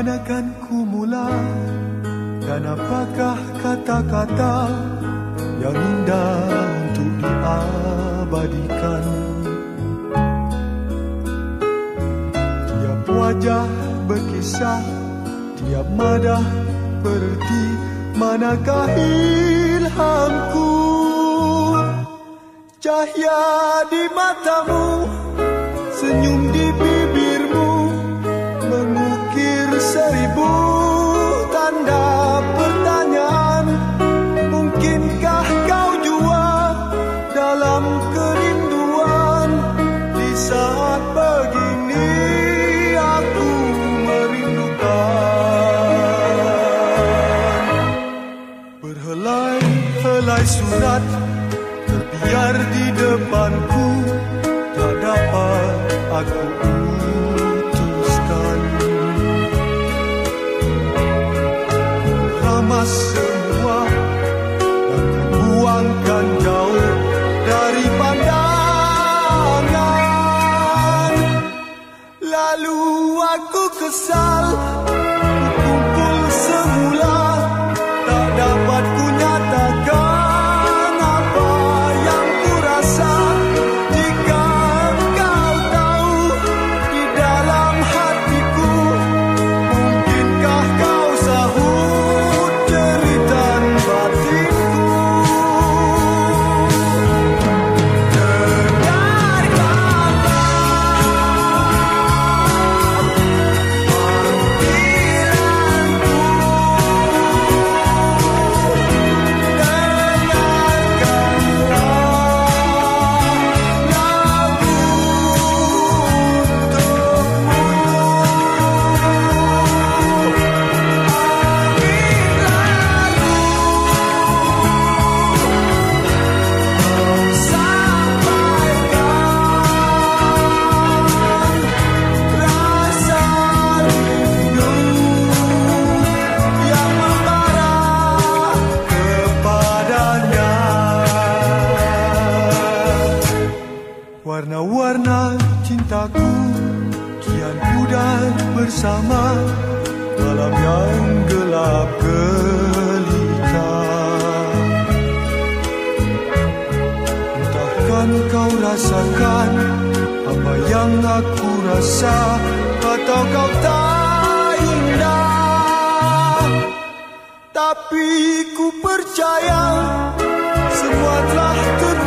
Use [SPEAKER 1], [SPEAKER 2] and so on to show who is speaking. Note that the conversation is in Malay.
[SPEAKER 1] manakan ku mulai dan apakah kata-kata yang indah untuk diabadikan? Tiap wajah berkisah tiap madah berarti manakah ilhamku? Cahaya di matamu senyum di bibirmu berhelai-helai surat terbiar di depanku. Tak dapat aku putuskan ramas semua dan buangkan jauh dari pandangan. Lalu aku kesal cintaku kian pudar bersama Malam yang gelap gelita. Entahkan kau rasakan apa yang aku rasa? Atau kau tak indah? Tapi ku percaya semua telah tertulis